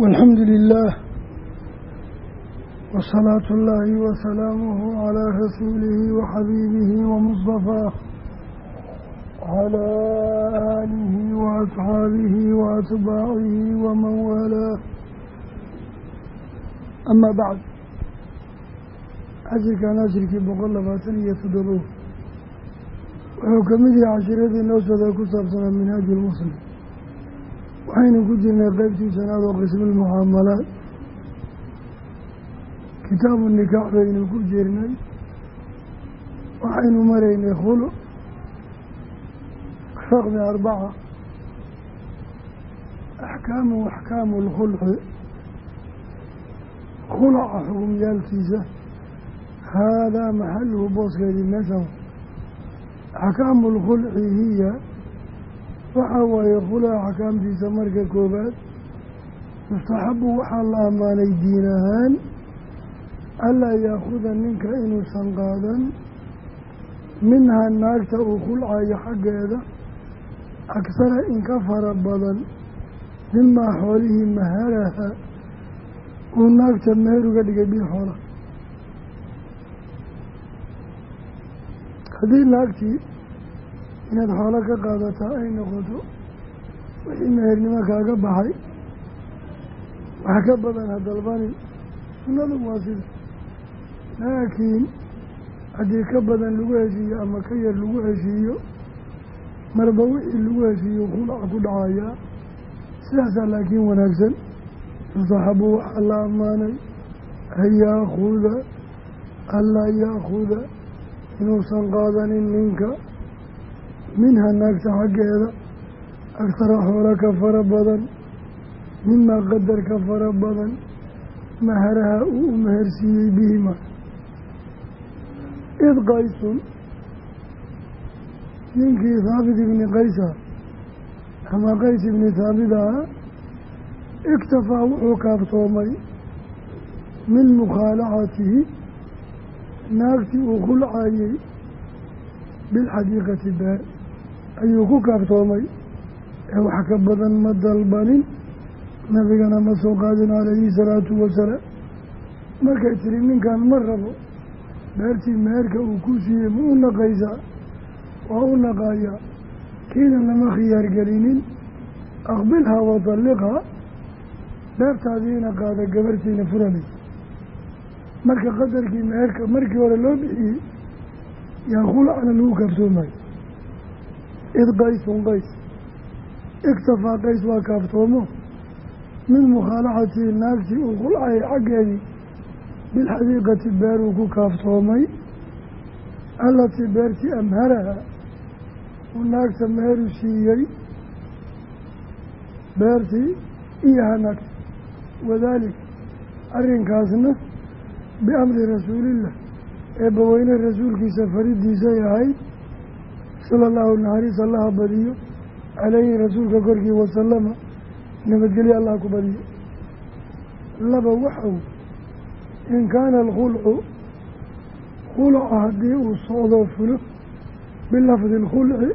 walxamdu lilaah wasalaatu ullaahi wasalaamuhu calaa rasuulihi waxabiibihi wamustafaa calaa aalihi waasxaabihi waatbaacihi waman waalaa amaa bacd cashirkan cashirkii boqol labaatan iyo toddobo wuxuu ka mid yahay cashiradii noosooda ku saabsanaa minhaaju lmuslim waxaynu ku jirnay qeybtii shanaad oo qismulmucaamalaat kitaabu nikaax baynu ku jirnay. Waxaynu maraynay khuluc raqmi arbaca. Axkaamu axkaamu lkhulci khulaca xukumyaalkiisa haadaa maxaluhu booskeedii meeshan. Axkaamu lkhulci hiya waxaa waaye khulaca axkaamtiisa marka koobaad mustaxabu waxaa la ammaanay diin ahaan alaa yaakuda ninka inuusan qaadan minhaa naagta uu khulcayo xaggeeda agsara inka fara badan mimaa xoolihii maharaha uu naagta meher uga dhigay bii xoola haddii naagtii inaad xoolo ka qaadataa ay noqoto wixii mehernimo kaaga baxay. Wax ka badan ha dalbani. Sunnadu waa sida laakiin haddii ka badan lagu heshiiyo ama ka yar lagu heshiiyo marba wixii lagu heshiiyo ku dhacayaa sidaasaa laakiin wanaagsan. Mustaxabu waxaa la ammaanay. An yaakuda anlaa yaakuda inuusan qaadanin ninka minha naagta xaggeeda agsara xoola ka fara badan mimaa qadar ka fara badan maharaha uu u mehersiiyey bihima. Id qaysun ninkii haabit ibni qaysa ama qays ibni haabidaha iktafaa wuxuu kaaftoomay min mukhaalacatihi naagtii uu khulcayey bilxadiiqati beer ayuu ku kaaftoomay ee wax ka badan ma dalbanin nabigana ma soo qaadin calayhi salaatu wasalaam markay tiri ninkan ma rabo. Beertii meherka uu ku siiyey ma u naqaysaa? Waa u naqayaa. Kiina lama khiyaargelinin. Aqbilhaa watalliqhaa beertaadiina qaada gabartiina furanaysa marka qadarkii meherka markii hore loo bixiyey yaa khulacna lagu kaaftoomayo id qaysun qays iktafaa qays waa kaaftoomo min mukhaalacatii naagtii uu khulcayay xaggeedii bilxadiiqati beer uu ku kaaftoomay allatii beertii amharaha uu naagta meheru siiyey beertii iyo hanagta wadaalika arrinkaasna biamri rasuulillah eebbaweyne rasuulkiisa faridiisay ahayd sala allahu naxariis allaha badiyo. Caleyhi rasuulka korkii wasalama nabadgelyo allah ku badiyo. Laba waxaw in kaana alkhulcu khulca haddii uu socdoo fulo bilafdi alkhulci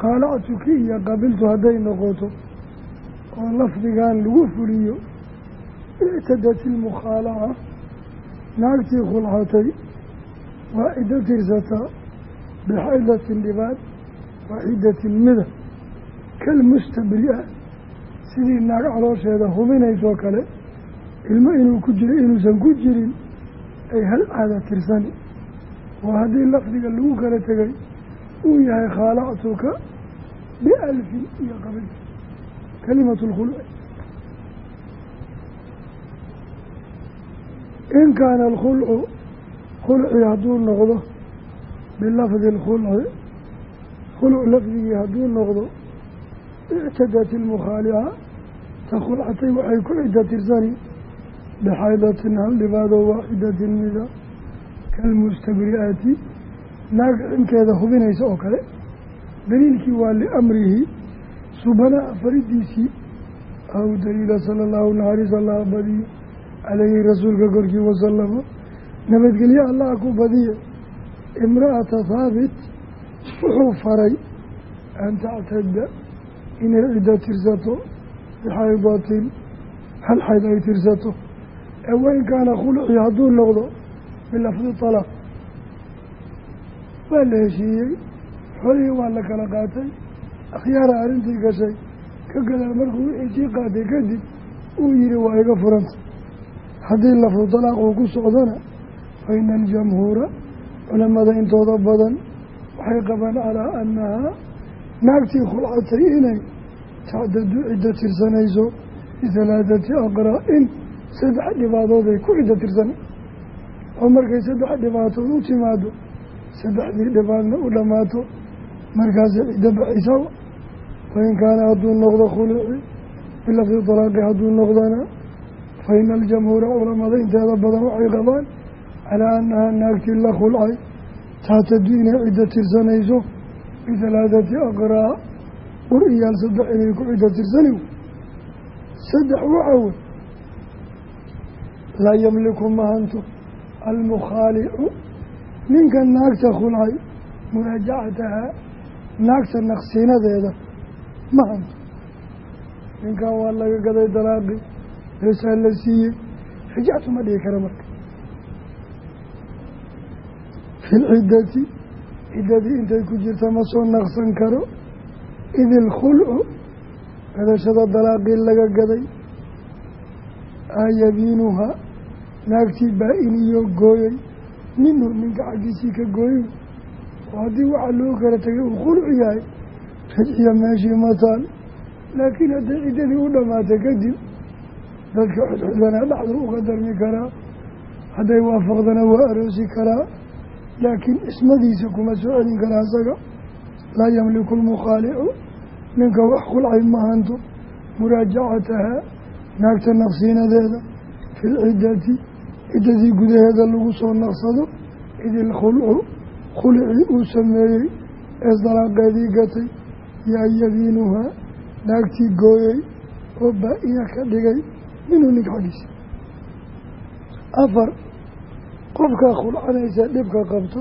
khaalactuki iyo qabiltu hadday noqoto oo lafdigan lagu fuliyo ictadat ilmukhaalaca naagtii khulcatay waa ciddo tirsataa bixaydatin dhibaad waaxidatin mida kalmustabri-a sidii naag caloosheeda hubinaysoo kale ilmo inuu ku jiro inuusan ku jirin ay hal caada tirsani oo haddii lafdiga lagu kala tegay uu yahay khaalactuka bialfin iyo qabil kalimatu lkhulci in kaana alkhulcu khulci hadduu noqdo bilafdi alkhulci khuluc lafdigii hadduu noqdo ictadat ilmukhaalica ta khulcatay waxay ku cidda tirsani bixaydatin hal dhibaadoo waaxidatin mida kalmustabri'ati naag cinkeeda hubinaysa oo kale daliilkii waa liamrihi subanaha faridiisii aw daliila sala allahu naxariis allaha badiyo caleyhi rasuulka korkii wasalama nabadgelyo allaha ku badiye imra'ata haabit wuxuu faray an tactada inay ciddo tirsato bixaydatin hal xayd ay tirsato. Ee wain kaana khulucii hadduu noqdo bilafdi talaaq. Waa la heshiiyey xolihii waa la kala qaatay akhyaara arrintii gashay ka gadaa markuu wixii sii qaatay kadib uu yihi waa iga furanta haddii lafdu talaaq uu ku socdona fa ina aljamhuura culamada intooda badan waxay qabaan calaa annahaa naagtii khulcatay inay tacdadu ciddo tirsanayso bihalaathati aqraa-in saddex dhibaadood ay ku ciddo tirsanay oo markay saddex dhibaatood u timaado saddexdii dhibaadna u dhammaato markaasay ciddo baxaysaa wain kaana hadduu noqdo khuluci bilafdi talaaqi hadduu noqdana fa ina aljamhuura culamada inteeda badan waxay qabaan calaa annahaa naagtii la khulcay taatadu inay ciddo tirsanayso bihalaathati aqraa qur iyaal saddex inay ku ciddo tirsani saddex waxa wey laa yamliku mahanto almukhaalicu ninka naagta khulcay muraajacatahaa naagta naqsiinadeeda ma hanto ninkan waa laga gaday dalaaqi beesaa la siiyey rajactu ma dhigi kara marka fi lciddati ciddadii intay ku jirta ma soo naqsan karo. Id ilkhulcu gadashada dalaaqii laga gaday. Ayabiinuhaa naagtii baa-iniyo gooyey minhu ninka xaggiisii ka gooyey oo haddii waxaa loo kala tegay uu khulcu yahay rajciya meeshii mataan laakiin hadday ciddadii u dhammaatay kadib dadka xudxudana dhaxdu uga darmi karaa. Hadday waafaqdana waa aroosi karaa laakiin ismadiisa kuma soo celin karaa isaga laa yamliku lmukhaalicu ninka wax khulcay ma hanto muraajacatahaa naagta naqsiinadeeda fi lciddati ciddadii gudaheeda lagu soo naqsado id ilkhulcu khulcii uu sameeyey ees dalaaqeedii gatay yaa yabiinuhaa naagtii gooyey oo baa-ina ka dhigay minhu ninka qofkaa khulcanaysa dhibka qabta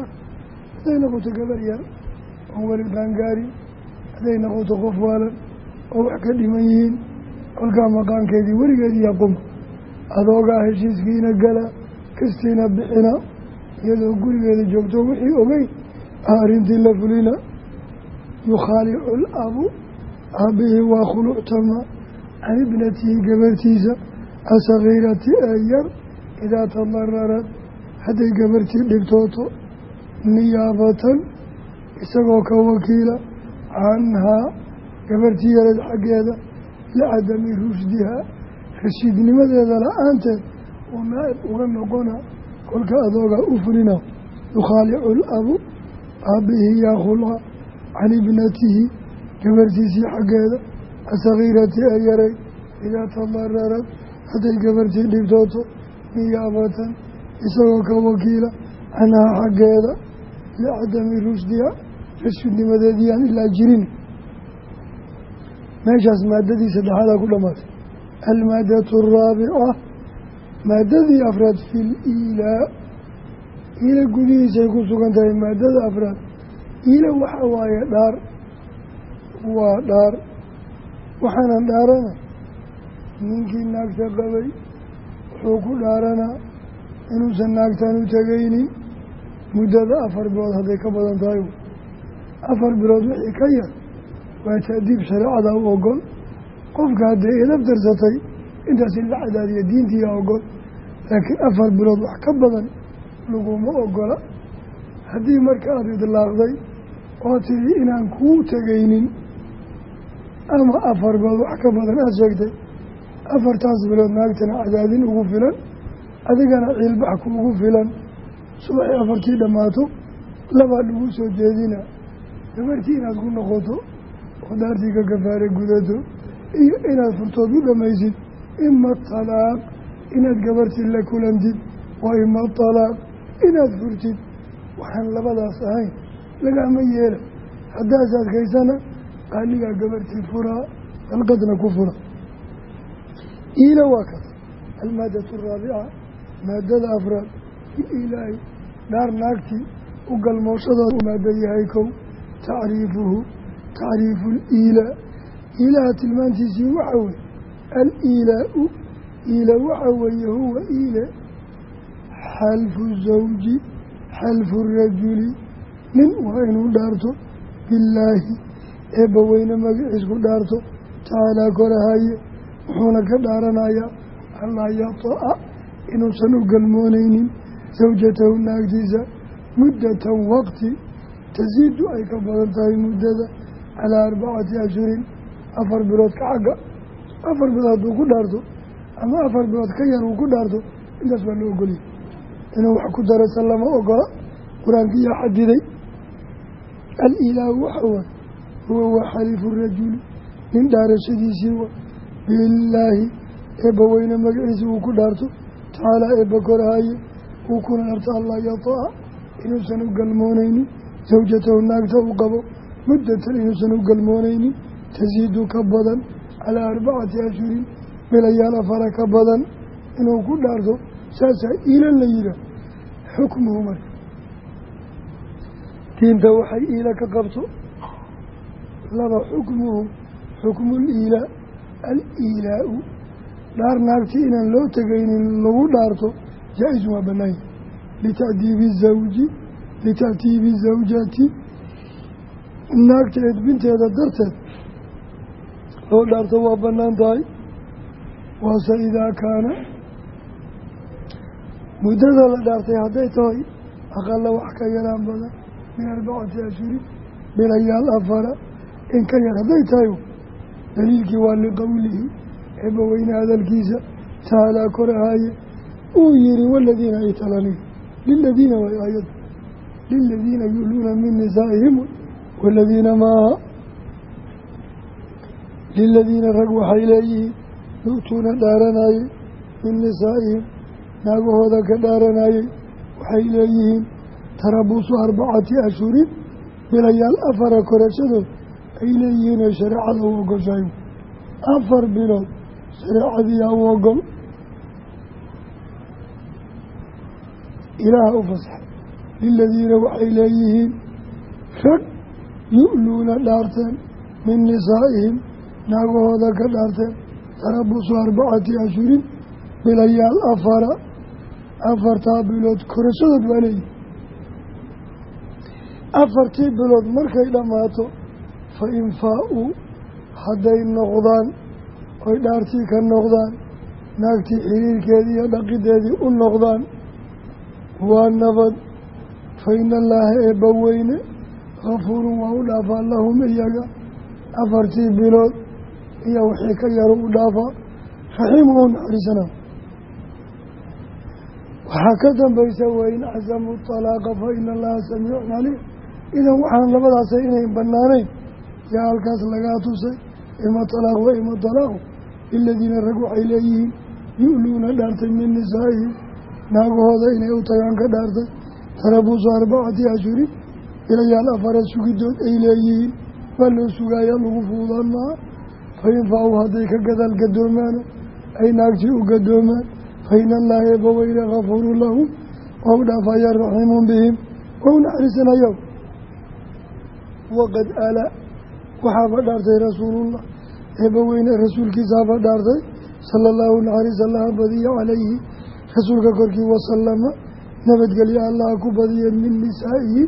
hadday noqoto gabar yar oon weli qaangaarin hadday noqoto qof waalan oo wax ka dhiman yihiin kolkaa maqaankeedii weligeedii yaquma adoogaa heshiiskiina gala kastiina bixina iyadoo gurigeeda joogto wixii ogeyn ah arrintii la fulina yukhaalicu labu aabihii waa khuluctama can ibnatihi gabartiisa asagiirati ee yar idaa tadararad hadday gabartii dhibtooto niyaabatan isagoo ka wakiila canhaa gabartii yareed xaggeeda licadami rushdihaa rashiidnimadeeda la'aanteed uu naa-ib uga noqona kolka adoogaa u fulina yukhaalicu labu aabbihii yaa khulca can ibnatihi gabartiisii xaggeeda asagiirati ee yaray idaa tadararad hadday gabartii dhibtooto niyaabatan isagoo ka wakiila canhaa xaggeeda licadami rushdiha rashidnimadeedii aan ilaa jirin. Meeshaas maadadii saddexaadaa ku dhamaatay almaadatu araabica maadadii afraad fi liilaa iila gudihiisay ku sugan tahay maadada afraad. Iila waxa waaye dhaar waa dhaar. Waxaanan dhaarana ninkii naagta qabay wuxuu ku dhaaranaa inuusan naagtan u tegaynin muddada afar bilood hadday ka badan tahay. Afar bilood wixii ka yar waa taadiib shareecada u ogol qofka hadday idab darsatay intaas in la cadaadiya diintiiya ogol laakiin afar bilood wax ka badan laguma ogola haddii marka aada idlaaqday oo tidhi inaan kuu tegaynin ama afar bilood wax ka badan aada sheegtay afartaas bilood naagtana cadaadin ugu filan adigana ciilbax kuugu filan. Subaxii afartii dhammaato labaa lagu soo jeedina. Gabartii inaad ku noqoto oo daartii ka gafaare gudato iyo inaad furtood u dhammaysid ima talaaq. Inaad gabartii la kulantid wa ima talaaq. Inaad furtid waxaan labadaas ahayn. Lagama yeela. Haddaas adkaysana qaaligaa gabartii furaa dalqadna ku fura. Iila waa kas almaadatu araabica maadada afraad ilaahi dhaar naagtii u galmooshadooda u maada yahay kow tacriifuhu tacriifu liilaa iilaha tilmaantiisii waxa weye al-iilaa-u iile waxa weeye huwa iile xalfu zawji xalfu rajuli. Nin waa inuu dhaarto billaahi eebba weyne magaciis ku dhaarto tacaalaa korahaye wuxuuna ka dhaaranayaa allaa yata-a inuusan u galmoonaynin sawjatahu naagtiisa muddatan waqti tasiidu ay ka badan tahay muddada calaa arbacati ashhurin afar bilood ka xagga afar bilood hadduu ku dhaarto ama afar bilood ka yar uu ku dhaarto intaas baa loo ogoliyay inuu wax ku darasa lama ogola qur'aankiiyaa xadiday al-ilaahu waxa waay huwa waa xaliifu rajuli nin dhaarashadiisii wa billaahi eebba weyne magaciisa uu ku dhaarto tacaalaa eebba korahaye uu kuna dharta allah yata-a inuusan u galmoonaynin sawjatahu naagta uu qabo muddatan inuusan u galmoonaynin tasiidu ka badan calaa arbacati ashhurin bilayaal afara ka badan inuu ku dhaarto saasaa iila la yihaah xukmuhu marka. Diinta waxay iila ka qabto laba xukmuhu xukmul iilaa al-iilaa-u dhaar naagtii inaan loo tegaynin lagu dhaarto jaa-isun waa banaanya litacdiibi zawji litactiibi zawjati. Naagta edbinteeda darteed loo dhaarto waa bannaan tahay. Waase idaa kaana muddada la dhaartay hadday tahay aqala wax ka yaraan badan min arbacati ashhurin bilayaal afara in ka yar hadday tahay daliilkii waa liqowlihi eebba weyne hadalkiisa tacaalaa korahaaye uu yihi waladiina ay talani liladiina way aayad liladiina yuluuna min nisaa'ihim waladiina maaha liladiina rag waxay leeyihiin yu'tuuna dhaaranayey min nisaa'ihim naagahooda ka dhaaranayey waxay leeyihiin tarabusu arbacati ashhurin bilayaal afara korashadood ay leeyihiin oo shareecada u ogoshahay afar bilood shareecadiiyaa u ogol ilaaha u fasaxay liladiina waxay leeyihiin rag yu'luuna dhaarteen min nisaa'ihim naagahooda ka dhaarteen tarabusu arbacati ashhurin bilayaal afara afartaa bilood korashadood waa leeyihi afartii bilood markay dhammaato fa in faa-uu hadday noqdaan oy dhaartii ka noqdaan naagtii xiriirkeedii iyo dhaqideedii u noqdaan waa nabad. Fa ina allaaha eebba weyne kafuurun waa u dhaafaa lahum iyaga. Afartii bilood iyo wixii ka yaru u dhaafaa raxiimu u naxariisana waxaa ka dambaysa wain casamuu talaaqa fa ina allaha samiicun caliim idan waxaan labadaasay inay banaanayn yaa halkaas lagaa tusay ima talaaq wa ima talaaqu liladiina rag waxay leeyihiin yu'luuna dhaartay min nisaa'ihim naagahooda inay u tagaan ka dhaartay tarabuusu arbacati ashhurin ilayaal afara sugidood ay leeyihiin waa loo sugaaya lagu fuudaan maaha fa in faa-uu hadday ka gadaal gadoomaano ay naagtii u gadoomaan fa ina allaha eebbaweyne kafuurun lahum waa u dhaafaya raxiimun bihim naxariisanayo waqad ala waxaaba dhaartay rasuulullah eebbaweyne rasuulkiisaaba dhaartay sala allahu naxariis allaha badiya calayhi rasuulka korkii wasalama nabadgelyo allaha ku badiya min nisaa'ihi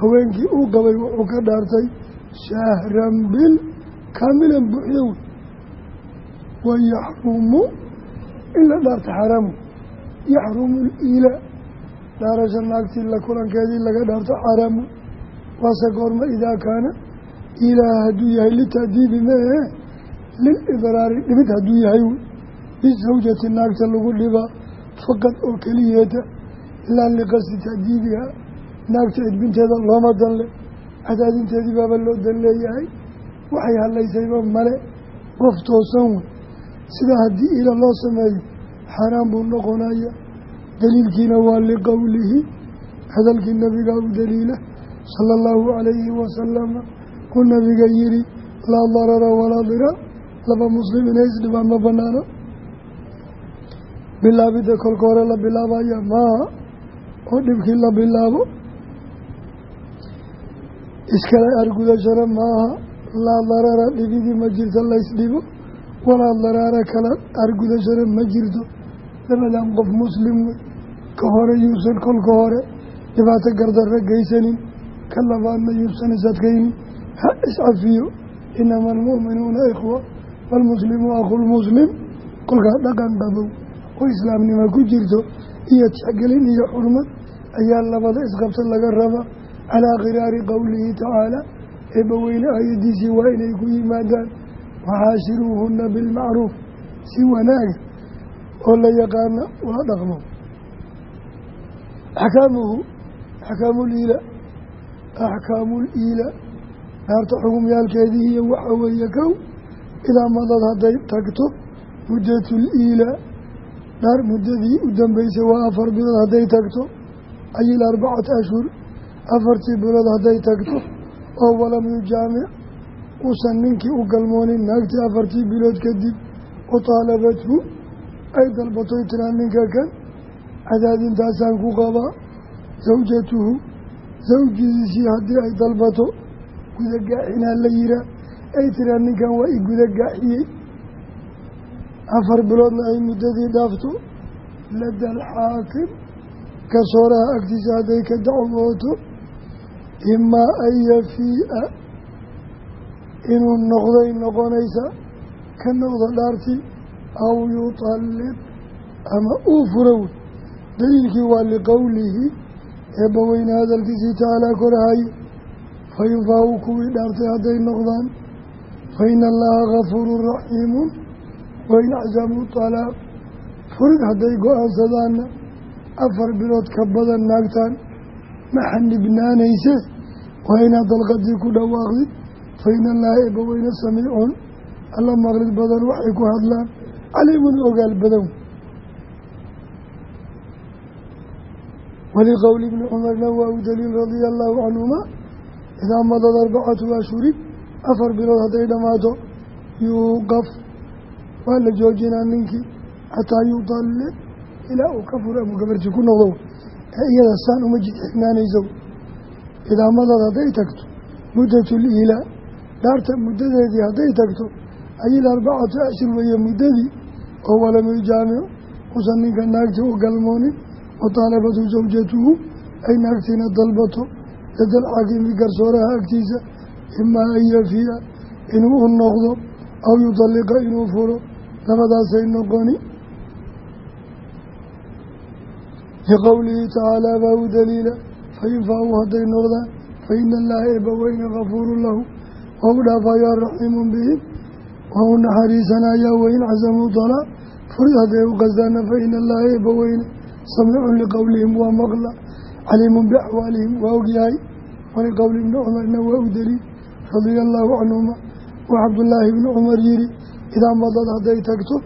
haweenkii uu qabay wuxuu ka dhaartay shahran bil kaamilan buuxyo wey wayaxrumu in la dhaarta xaraamu yaxrumu liilaa dhaarasha naagtii la kulankeedii laga dhaarto xaraamu waase goorma idaa kaana ilaaha hadduu yahay litadiibi maehe lilidraari dhibid hadduu yahay wey bisawjati naagta lagu dhibaa faqad oo keliyeeta laa liqasdi tadiibiha naagta edbinteeda looma dan le cadaadinteedii baaba loo dan leeyahay waxay hadlaysayba male qof toosan wey sidaa haddii ila loo sameeyo xaaraan buu noqonaya daliilkiina waa liqowlihi hadalkii nabigaa u daliila sala allahu calayhi wasalama ku nabiga yihi laa darara walaa diraar laba muslim inay isdhibaan ma banaano. Bilaabidda kolka hore la bilaabaya maaha oo dhibkii la bilaabo. Iskale argudashana maaha laa darara dhibidii ma jirta laysdhibo walaa daraara kala argudashana ma jirto. Labadan qof muslim wey. Ka hore yuusan kolka hore. Dhibaato gardarra geysanin ka labaadna yuusan isadkaynin ha iscafiyo inama almu'minuuna ikhwa waalmuslimu akhulmuslim kolkaa dhaqan qabow oo islaamnimo ku jirto iyo tixgelin iyo xurmad ayaa labada isqabta laga rabaa calaa khiraari qowlihi tacaala eebbaweyne aayadiisii waa inay ku yimaadaan waxaashiruuhunna bilmacruuf si wanaaga oo la yaqaana waa dhaqmo axkaamuhu axkaamuliila axkaamuliila naarta xukumyaalkeedii iyo waxa weeye kow idaa madad hadday tagto muddatul-iila naar muddadii u dambeysay waa afar bilood hadday tagto ayil arbacata ashhur afartii bilood hadday tagto oo walam yujaamic uusan ninkii u galmoonin naagtii afartii bilood kadib u taalabathu ay dalbatoy tiraa ninka kan cadaadintaasaan ku qabaa sawjatuhu sawjidiisii haddii ay dalbato gudagaaxinaa la yihaa ay tiraa ninkan waa i gudagaaxiyey afar biloodna ay muddadii dhaafto. Lada alxaakim kasooraha agtiisa hadday ka dacwooto imaa an yafii'a. Inuu noqday noqonaysa ka noqdo dhaartii aw yutalib ama uu furo wey daliilkii waa liqowlihi eebbaweyne hadalkiisii tacaalaa korahaye fayufaa-u kuwii dhaartay hadday noqdaan fa ina allaha gafuurun raxiimun wain acsamuu talaaq furid hadday go'aansadaanna afar bilood ka badan naagtaan ma xanibnaanayse waa inaad dalqadii ku dhawaaqdid fa ina allaha eebbaweyne samiicun alla maqlid badan waxay ku hadlaan caliimun ogaal badan waliqowli ibni cumarna waa u daliil radia allaahu canhuma idaa arbacatu ashhurin afar bilood hadday dhammaato yuuqaf waa la joojinaa ninkii xataa yutalliq ilaa uu ka furo ama gabartii ku noqdo ee iyada saan uma jid xignaanayso. Idaa madad hadday tagto muddatul iilaa dhaarta muddadeedii hadday tagto ayil arbacatu ashhur weeye muddadii oo walam yujaamic usan ninka naagtii u galmoonin wa taalabatu zawjatuhu ay naagtiina dalbato lada alxaakimi garsooraha agtiisa imaa an yafiya inuu noqdo aw yudalliqa inuu furo labadaasay noqoni. Liqowlihi tacaalaa baa u daliila fain faa-uu hadday noqdaan fa ina allaha eebbaweyne gafuurun lahu waa u dhaafayaa raxiimun bihim waa u naxariisanayaa wain casamuu dalaa furid hadday u qasdaana fa ina allaha eebbaweyne samiicun liqowlihim waa maqla caliimun biaxwaalihim waa ogyahay waliqowli ibni waa u daliil radia allaahu canhuma wa cabdullaahi ibni cumar yihi idaa madad hadday tagto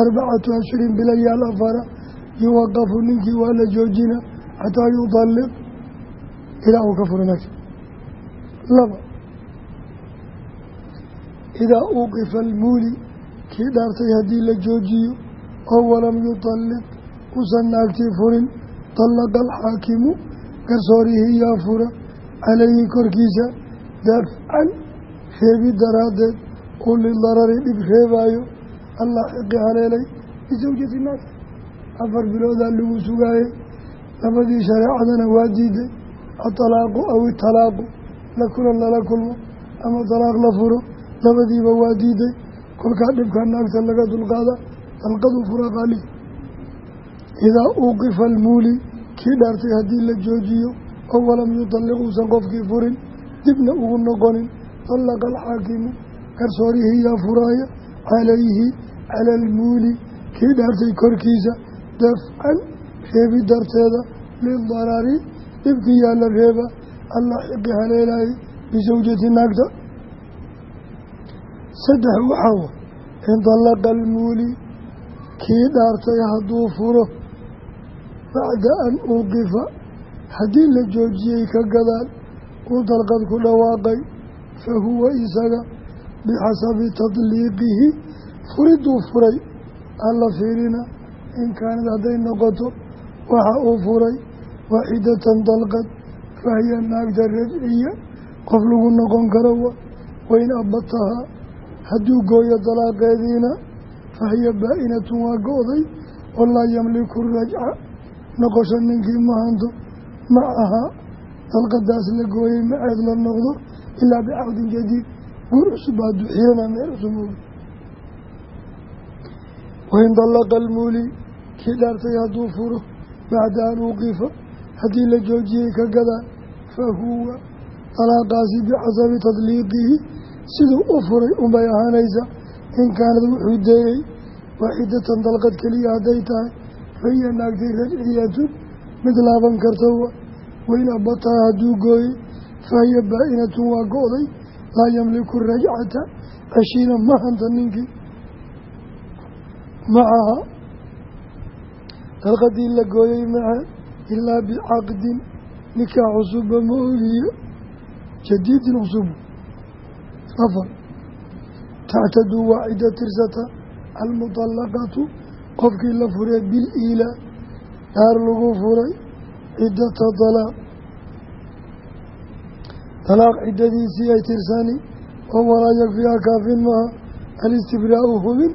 arbacatu ashhurin bilayaal afara yuwaqafu ninkii waa la joojina xataa yudalliq ilaa uu ka fura naagta laba. Idaa uuqifa almuuli kii dhaartay haddii la joojiyo oo walam yutalliq usan naagtii furin tallaqa alxaakimu garsoorihii yaa fura calayhi korkiisa dafcan reebi daraaddeed uu lidarari dhib reebaayo allah xiqi haleelay bisawjati naagta afar biloodaa lagu sugaayey labadii shareecadana waa diiday atalaaqu aw italaaqu la kulan lala kulmo ama talaaq la furo labadiiba waa diiday kolkaa dhibkaa naagta laga dulqaada dalqadu fura qaali idaa uuqifa almuuli kii dhaartay haddii la joojiyo oo walam yutalliq qofkii furin dibna ugu noqonin tallaqa alxaakimu garsoorihii yaa furaaya calayhi cala almuuli kii dhaartay korkiisa dafcan reebi darteeda lidarari dhibkii yaa la reeba alla xiqi haleelaayay bisawjati naagta. Saddex waxaa wa indalaqa almuuli kii dhaartay hadduu furo bacda an uuqifa haddii la joojiyey ka gadaal uu dalqad ku dhawaaqay fa huwa isaga bixasabi tadliiqihi furiduu furay. Alla fiirina in kaanad hadday noqoto waxa uu furay. Waaxidatan dalqad fahiya naagta rajciya qof lagu noqon karo wa wayn abatahaa hadduu gooyo dalaaqeediina fahiya baa-inatun waa go-day walaa yamliku rajca noqosho ninkii ma hanto macahaa dalqadaas la gooyey maceed la noqdo ilaa bicaqdin jadiid. Guur cusub hadduu xirana meel cusub oga wain dallaqa almuuli kii dhaartay hadduu furo bacda an uqifa haddii la joojiyey ka gadaa fa huwa dalaaqaasi bixasabi tadliiqihi. Siduu u furay unbay ahaanaysaa in kaanad wuxuu deeyey waaxidatan dalqad keliya hadday tahay fahiya naagtay rajciyatun mid laaban karta wa wain abataa hadduu gooyey fahiya baa-inatun waa go-day laa yamliku rajcata ceshiina ma hanta ninkii macaha dalqadii la gooyey maca ilaa bicaqdin nikaa cusuba ma ogiyo jadiidin cusub afar tactadu waa ciddo tirsata almudallaqatu qofkii la furee bil dhaar lagu furay ciddata dalaaq dalaaq ciddadiisii ay tirsani oo walaa yakfiha kaafin maha alistibraa'u hubin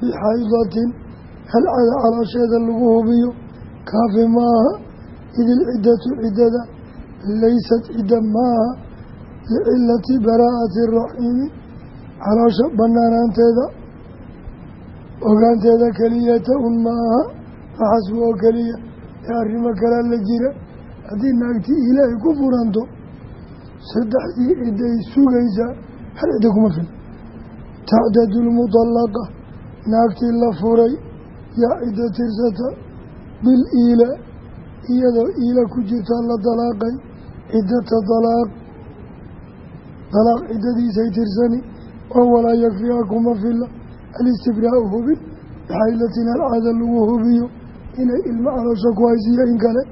bixaydatin halcada caloosheeda lagu hubiyo. Kaafi maaha idil ciddatu ciddada laysat cidda maaha licilati baraa'ati raxiimi. Caloosha banaanaanteeda ogaanteeda keliyata un maaha faxasbu oo keliya ee arrimo kalaa la jira. Haddii naagtii ilaahay ku furanto saddexdii ciday sugaysaa hal cidda kuma fil tacdadu lmutallaqa naagtii la furay yaa cidda tirsata bil iila iyadoo iila ku jirtaa la dalaaqay ciddata dalaaq dalaaq ciddadiisay tirsani oo walaa yakfiha kuma fila alistibraau hubin bixaylatin alcaada lagu hubiyo inay ilmo caloosha ku haysiiyo in kale.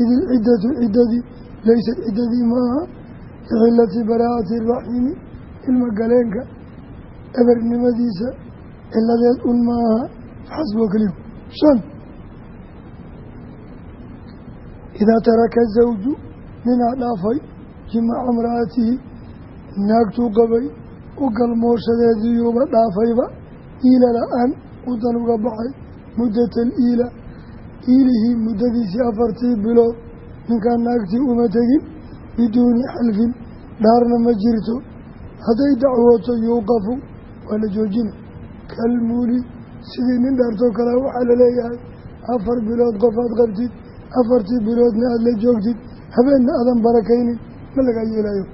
Idil ciddatu ciddadii laysad ciddadii maaha. Bixilati baraa'ati raxiimi ilma galeenka ebernimadiisa ciladeed un maaha. Xasbo keliya shan. Idaa taraka zawju ninaa dhaafay jimaca imra'atihi naagtuu qabay u galmooshadeediiyuuba dhaafayba iila la'aan udan uga baxay muddata aliila iilihii muddadiisii afartii bilood ninkaan naagtii uma tegin biduuni xalfin dhaarna ma jirto hadday dacwooto yuuqafu waa la joojina kalmuuli sidii nin dhaartoo kale waxaa la leeyahay afar bilood qofaad qabtid afartii biloodna aada la joogtid habeenna aadan barakaynin ma lagaa yeelayo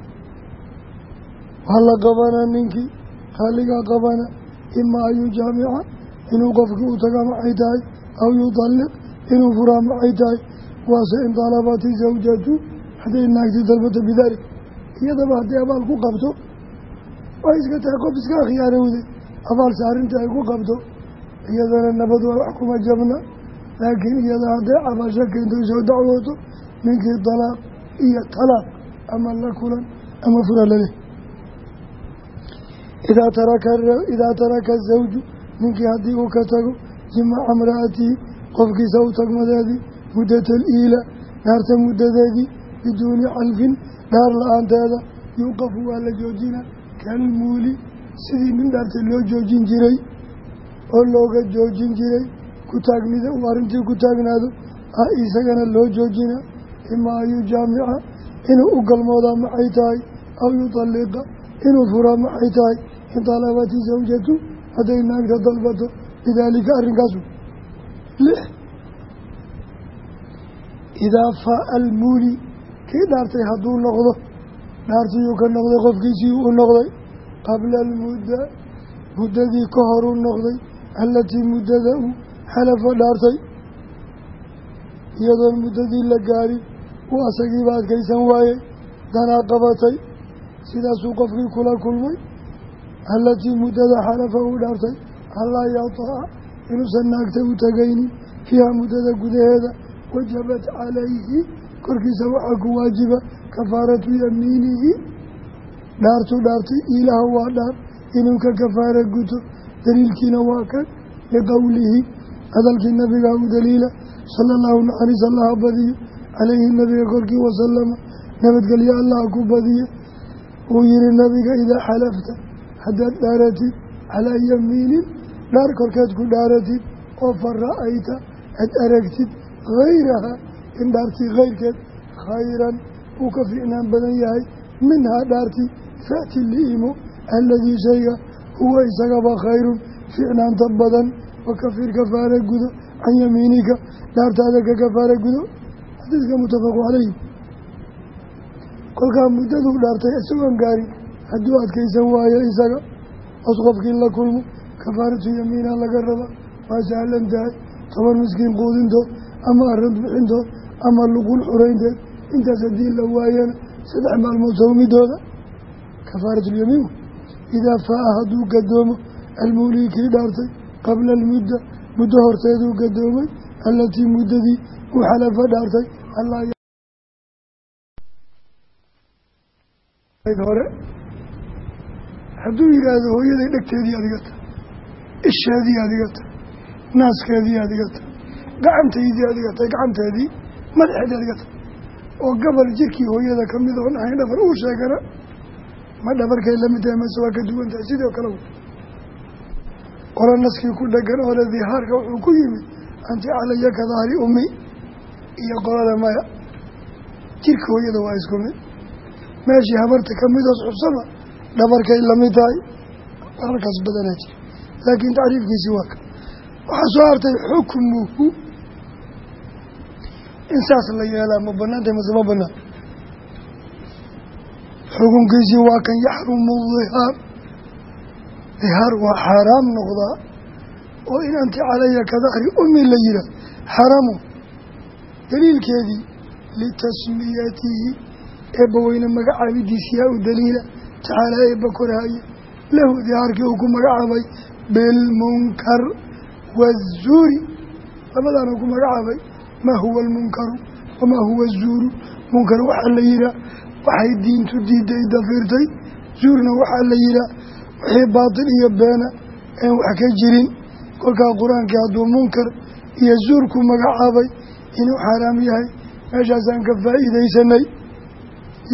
waa la qabanaa ninkii qaaligaa qabana imaa an yujaamica inuu qofkii u taga maxay tahay aw yudalliq inuu furaa maxay tahay waase in dalabati zawjatu hadday naagti dalbato bidaalik iyadaba haddii abaal ku qabto way iska tahay qof iska khiyaarowday abaalse arrinta ay ku qabto iyadana nabad waa wax kuma jabna laakiin iyada hadday cabasho keento soo dacwooto ninkii dalaaq iyo talaaq ama la kulan ama fura laleh idaa taraka zawju ninkii haddii uu ka tago jimaca imra'atihi qofkiisa u tagmadeedii muddata aliila dhaarta muddadeedii biduuni xalfin dhaar la'aanteeda yuuqafu waa la joojina. Kalmuuli sidii nin dhaartay loo joojin jiray oo looga joojin jiray ku taagnida uu arrintii ku taagnaado ah isagana loo joojina. Imaa an yujaamica inuu u galmoodaa maxay tahay aw yutalliqa inuu furaa maxay tahay in dalabati zawjatu hadday naagta dalbato bidaalika arrinkaasu lix idaa faa almuuli kii dhaartay hadduu noqdo? Dhaartiyuu ka noqday qofkiisii uu noqday. Qabla almudda muddadii ka horuu noqday allatii muddada uu xalafa dhaartay. Iyadoon muddadii la gaarin uu asagiiba adkaysan waayey danaa qabatay. Sidaasuu qofkii kula kulmay allatii muddada xalafa uu dhaartay. Allaa yataa inuusan naagta u tegaynin fiiha muddada gudaheeda wajabat calayhi korkiisa waxaa ku waajiba kafaaratu yamiinihi dhaartu dhaartay ilaah waa dhaar inuu ka kafaara guto daliilkiina waa kan liqowlihi hadalkii nabiga u daliila sala allahu naxariis allaha badiyo calayhi nabiga korkii wasalama nabadgelyo allaha ku badiye uu yihi nabiga idaa xalafta haddaad dhaaratid calaa yamiinin dhaar korkeed ku dhaaratid oo fa ra'ayta aad aragtid hayraha in dhaartii kayrkeed khayran uu ka fiicnaan badan yahay minhaa dhaartii fa'ti liimo aladii shayga huwa isagaba khayrun fiicnaanta badan wakafir kafaara gudo can yamiinika dhaartaada ka kafaara gudo. Xadiidka mutafaqu calayhi. Kolkaa muddaduu dhaartay isagoon gaarin hadduu adkaysan waayo isaga os qofkii la kulmo kafaaratu yamiina laga raba waa sahlan tahay toban miskiin quudintood ama arad bixintood ama luqul xuraynteed. Intaas haddii la waayana saddex maalmood sawmidooda kafaaratulyamiin idaa faa-a hadduu gadoomo almuulii kii dhaartay qabla almudda muddo horteeduu gadoomay allatii muddadii uu xalafa dhaartay hore hadduu yidhaahdo hooyaday dhegteedii adiga tahay isheedii adiga tahay naaskeedii adiga tahay gacantaydii adiga tahay gacanteedii madaxeedii adiga tahay oo gabal jirkii hooyada ka mid oon ahayn dhabar uu sheegana ma dhabarkay la mid tahay mase waa ka duwan tahay sidoo kale qolo naskii ku dhegan oo le dihaarka wuxuu ku yimid anti calaya ka dahri ummi iyo qolada maya. Jirka hooyada waa isku mid. Meeshii habarta ka midoos xubsama dhabarkay la mid tahay wararkaas badanaa laakiin tacriifkiisii waa ka. Waxaa soo hartay xukmuhu in saas la yeelaa ma banaantay mase ma banaan xukunkiisii waa kan yaxrumu dihaar dihaar waa xaaraam noqdaa. Oo in anti calaya ka dahri ummi la yihaah xaramu. Daliilkeedii litasmiyatihi eebba weyne magacaabidiisi yaa u daliila. Tacaalaa eebba korhaya lahu dihaarkii uu ku magacaabay bilmunkar wazuuri labadaana ku magacaabay maa huwa almunkaru wamaa huwa azuuru munkar waxaa la yihaah waxay diintu diiday dafirtay zuurna waxaa la yihaah wixii baatil iyo beena aan wax ka jirin kolkaa qur'aankii hadduu munkar iyo zuur ku magacaabay inuu xaaraam yahay meeshaasaan ka faa'iidaysanay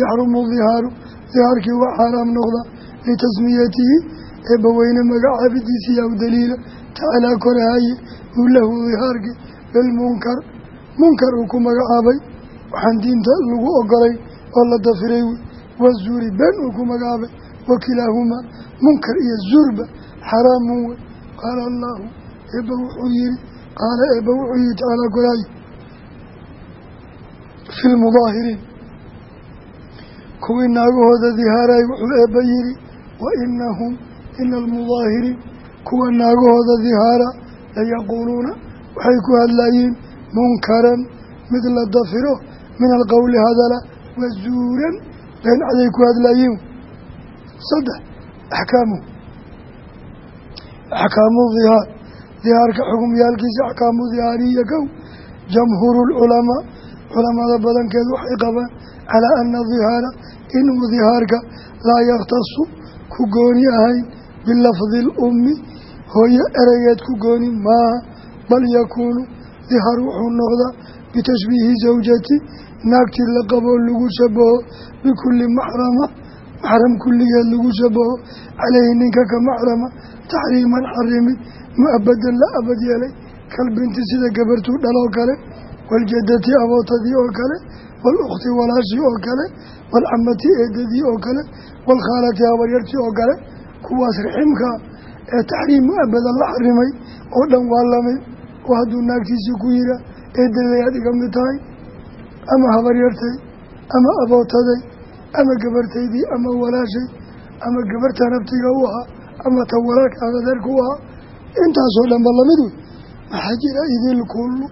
yaxrumu dihaaru dihaarkii waa xaaraam noqda litasmiyatihi eebbaweyne magacaabidiisi yaa u daliila tacalaa korahaye uu lahu dihaarkii bilmunkar munkar. Uu ku magacaabay waxaan diinta lagu ogolay oo la dafiray wazuuri been uu ku magacaabay wakilaahumaa munkar iyo zuurba xaraamun wey. Qaala allaahu eebba wuxuu yihi qaala eebba wuxuu yihi tacaalaa korahaye fi lmudaahiriin kuwii naagahooda dihaaray wuxuu eebba yihi ina almudaahiriin kuwa naagahooda dihaara layaquuluuna waxay ku hadlayiin munkaran mid la dafiro min alqowli hadala wazuuran beencaday ku hadlayiin saddex axkaamu axkaamu dihaar dihaarka xukumyaalkiisa axkaamu dihaariya kow jamhuuru lculamaa culamada badankeed waxay qabaan calaa ana dihaara inuu dihaarka laa yakhtasu ku gooni ahayn bilafdi lummi hooyo ereygeed ku gooni maaha bal yakuunu dihaar wuxuu noqdaa bitashbiihi zawjati naagtii la qaboo lagu shabaho bikulli maxrama maxram kulligeed lagu shabaho caleyhi ninka ka maxrama taxriiman xarimid mu'abadan la abad yeelay kalbinti sida gabartuu dhaloo kale waljadati abootadii oo kale walukhti walaashii oo kale waalcamati eedadii oo kale waalkhaalati habaryartii oo kale kuwaas raximkaa ee taxriim mu'abada la xarimay oo dhan waa la mid oo hadduu naagtiisii ku yihaa eedaday aad iga mid tahay ama habaryartay ama abootaday ama gabartaydii ama walaashay ama gabarta naftiga u ahaa ama ta walaalka adeerka u ahaa intaasoo dhan ba la mid wey maxaa jira idil kullu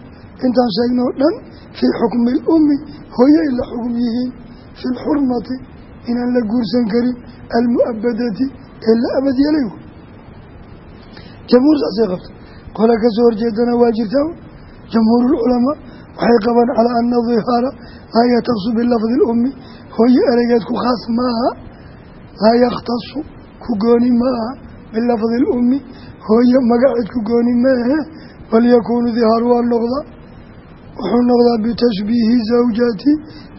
intaan sheegnoo dhan fii xukmi ilummi hooye ay la xugum yihiin fi lxurmati inaan la guursan karin almu'abadati ee la abad yeelay jamhuur saasay qabta qole ka soo horjeedana waa jirtaa jamhuurulculamaa waxay qabaan calaa ana dihaara laa yataksu bilafdi lummi. Hooye ereygeed ku khaas maaha laa yakhtasu ku gooni maaha bilafdi lummi. Hooye magaceed ku gooni maahe bal yakuunu dihaaru waa noqdaa wuxuu noqdaa bitashbiihi zawjati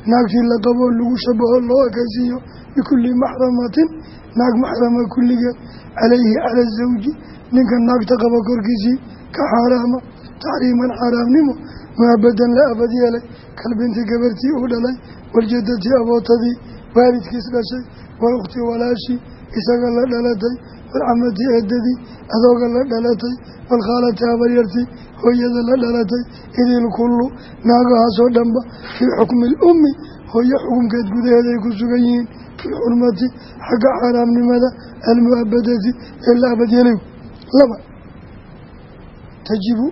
naagtii la lagu shabaho loo ekaysiiyo bikulli maxramatin naag maxrama kulligeed calayhi cala asawji ninka naagta qaba korkiisii ka xaaraama taxriiman xaaraamnimo muabadan la abad yeelay kalbinti gabartii uu dhalay waljadati abootadii waalidkiis dhashay walukhti walaashii isaga la dhalatay walcamati eedadii adooga la dhalatay walkhaalati habaryartii hooyada la dhalatay idil kullu naagahaasoo dhanba fii xukmi ilummi hooyo xukumkeed gudaheed ay ku sugan yihiin fii xurmati xagga xaaraamnimada almu'abadati ee la abadyelay laba tajibu